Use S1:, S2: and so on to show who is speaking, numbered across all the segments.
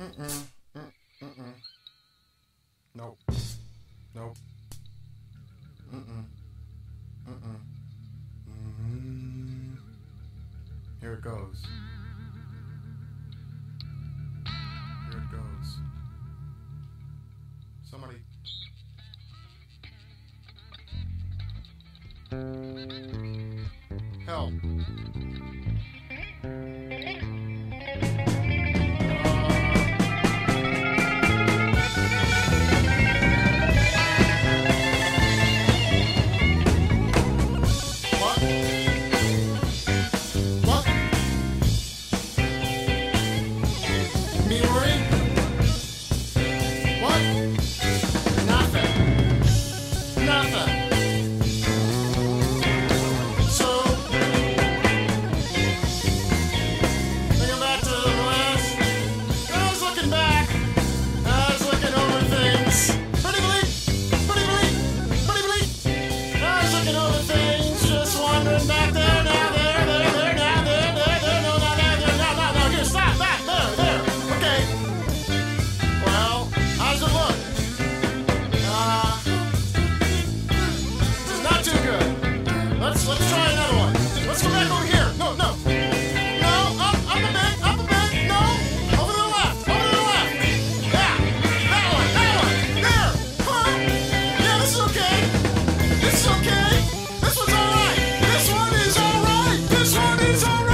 S1: Mm-mm. Mm-mm. Mm-hmm. Here it goes. Here it goes. Somebody. Help. It's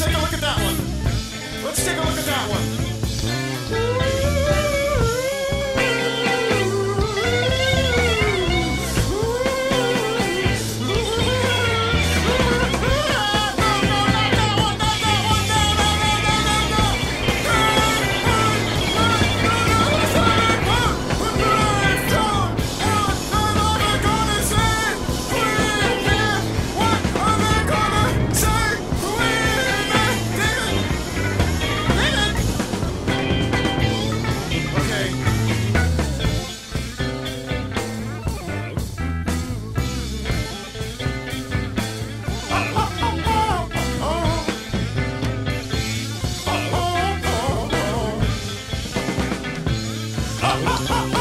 S1: take a look at that one. Let's take a look at that one. Ha ha ha!